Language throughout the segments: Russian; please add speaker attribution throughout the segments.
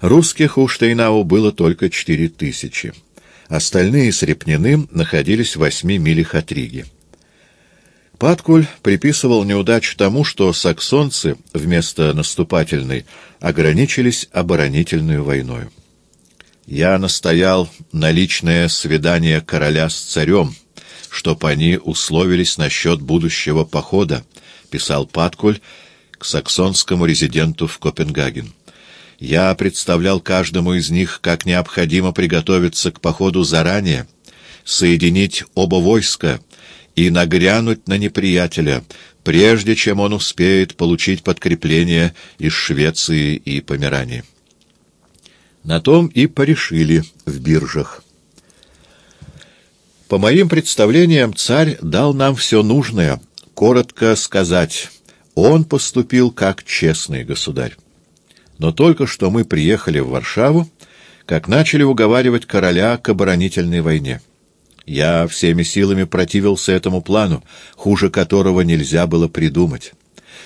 Speaker 1: Русских у Штейнау было только четыре тысячи. Остальные с Репниным находились в восьми милях от Риги. Паткуль приписывал неудачу тому, что саксонцы вместо наступательной ограничились оборонительной войной. «Я настоял на личное свидание короля с царем, чтоб они условились насчет будущего похода», — писал Паткуль к саксонскому резиденту в Копенгаген. «Я представлял каждому из них, как необходимо приготовиться к походу заранее, соединить оба войска — и нагрянуть на неприятеля, прежде чем он успеет получить подкрепление из Швеции и Померании. На том и порешили в биржах. По моим представлениям, царь дал нам все нужное, коротко сказать, он поступил как честный государь. Но только что мы приехали в Варшаву, как начали уговаривать короля к оборонительной войне. Я всеми силами противился этому плану, хуже которого нельзя было придумать.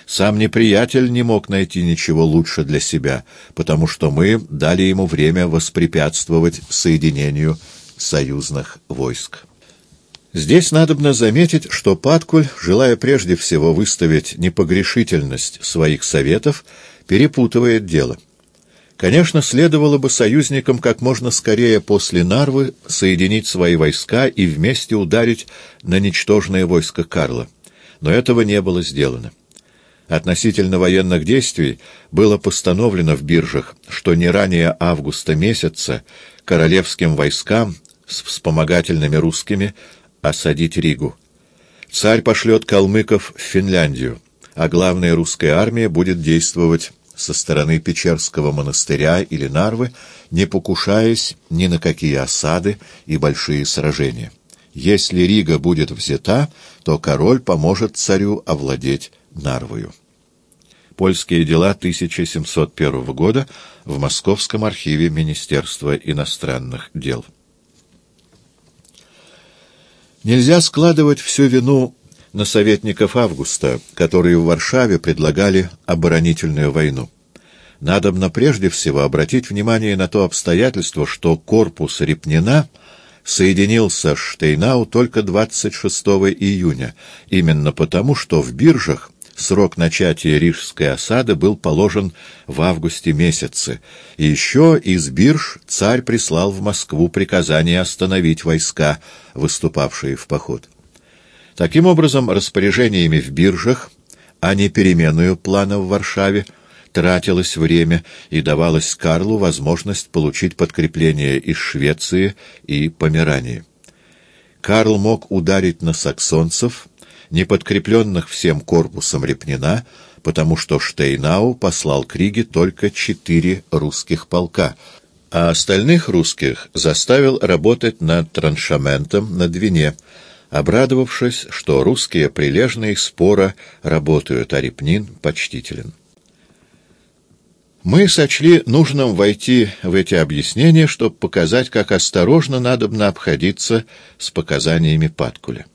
Speaker 1: Сам неприятель не мог найти ничего лучше для себя, потому что мы дали ему время воспрепятствовать соединению союзных войск. Здесь надобно заметить, что Паткуль, желая прежде всего выставить непогрешительность своих советов, перепутывает дело. Конечно, следовало бы союзникам как можно скорее после Нарвы соединить свои войска и вместе ударить на ничтожное войско Карла. Но этого не было сделано. Относительно военных действий было постановлено в биржах, что не ранее августа месяца королевским войскам с вспомогательными русскими осадить Ригу. Царь пошлет калмыков в Финляндию, а главная русская армия будет действовать со стороны Печерского монастыря или Нарвы, не покушаясь ни на какие осады и большие сражения. Если Рига будет взята, то король поможет царю овладеть Нарвою. Польские дела 1701 года в Московском архиве Министерства иностранных дел. Нельзя складывать всю вину на советников Августа, которые в Варшаве предлагали оборонительную войну. Надобно прежде всего обратить внимание на то обстоятельство, что корпус Репнина соединился с Штейнау только 26 июня, именно потому, что в биржах срок начатия рижской осады был положен в августе месяце, и еще из бирж царь прислал в Москву приказание остановить войска, выступавшие в поход. Таким образом, распоряжениями в биржах, а не переменную плана в Варшаве, тратилось время и давалось Карлу возможность получить подкрепление из Швеции и Померании. Карл мог ударить на саксонцев, не подкрепленных всем корпусом Репнина, потому что Штейнау послал к Риге только четыре русских полка, а остальных русских заставил работать над траншаментом на Двине, обрадовавшись, что русские прилежные спора работают, а Репнин почтителен. Мы сочли нужным войти в эти объяснения, чтобы показать, как осторожно надобно обходиться с показаниями Паткуля.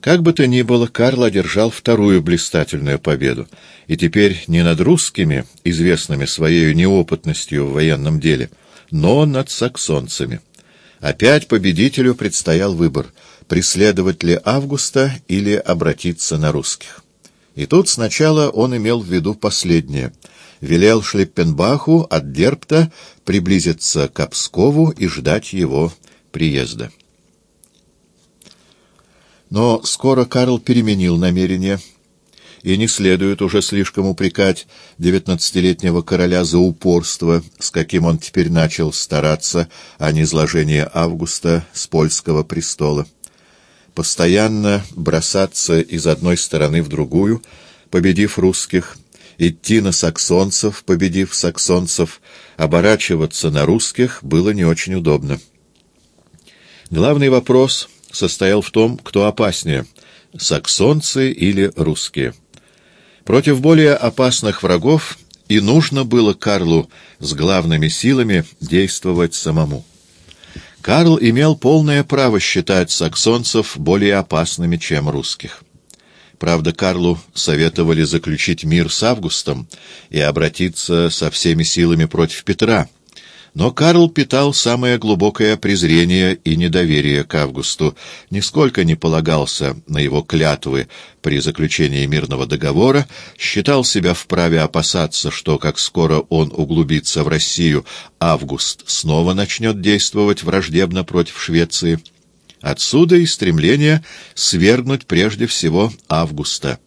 Speaker 1: Как бы то ни было, Карл одержал вторую блистательную победу, и теперь не над русскими, известными своей неопытностью в военном деле, но над саксонцами. Опять победителю предстоял выбор — преследовать ли Августа или обратиться на русских. И тут сначала он имел в виду последнее. Велел Шлиппенбаху от Дерпта приблизиться к Пскову и ждать его приезда. Но скоро Карл переменил намерение, и не следует уже слишком упрекать девятнадцатилетнего короля за упорство, с каким он теперь начал стараться о низложении Августа с польского престола постоянно бросаться из одной стороны в другую, победив русских, идти на саксонцев, победив саксонцев, оборачиваться на русских было не очень удобно. Главный вопрос состоял в том, кто опаснее — саксонцы или русские. Против более опасных врагов и нужно было Карлу с главными силами действовать самому. Карл имел полное право считать саксонцев более опасными, чем русских. Правда, Карлу советовали заключить мир с Августом и обратиться со всеми силами против Петра. Но Карл питал самое глубокое презрение и недоверие к Августу, нисколько не полагался на его клятвы при заключении мирного договора, считал себя вправе опасаться, что, как скоро он углубится в Россию, Август снова начнет действовать враждебно против Швеции. Отсюда и стремление свергнуть прежде всего Августа,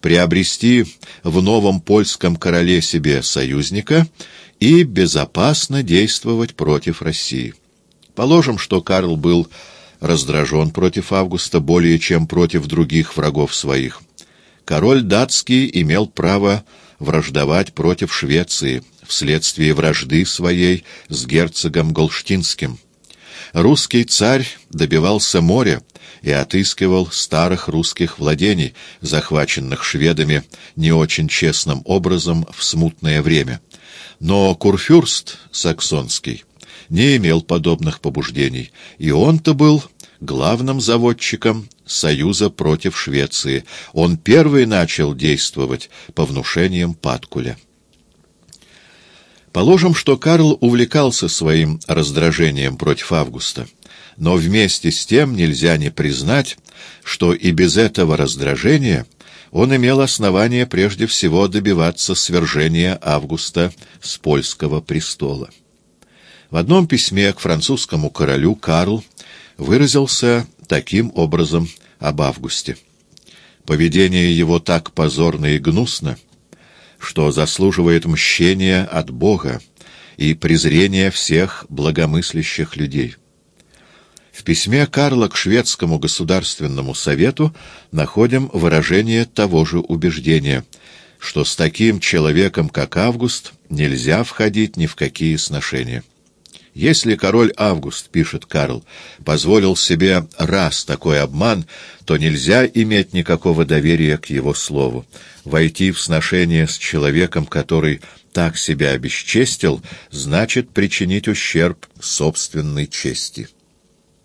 Speaker 1: приобрести в новом польском короле себе союзника — и безопасно действовать против России. Положим, что Карл был раздражен против Августа более чем против других врагов своих. Король датский имел право враждовать против Швеции вследствие вражды своей с герцогом Голштинским. Русский царь добивался моря и отыскивал старых русских владений, захваченных шведами не очень честным образом в смутное время. Но Курфюрст саксонский не имел подобных побуждений, и он-то был главным заводчиком союза против Швеции. Он первый начал действовать по внушениям Паткуля. Положим, что Карл увлекался своим раздражением против Августа, но вместе с тем нельзя не признать, что и без этого раздражения он имел основание прежде всего добиваться свержения Августа с польского престола. В одном письме к французскому королю Карл выразился таким образом об Августе. Поведение его так позорно и гнусно, что заслуживает мщения от Бога и презрения всех благомыслящих людей. В письме Карла к шведскому государственному совету находим выражение того же убеждения, что с таким человеком, как Август, нельзя входить ни в какие сношения. Если король Август, пишет Карл, позволил себе раз такой обман, то нельзя иметь никакого доверия к его слову. Войти в сношение с человеком, который так себя обесчестил, значит причинить ущерб собственной чести.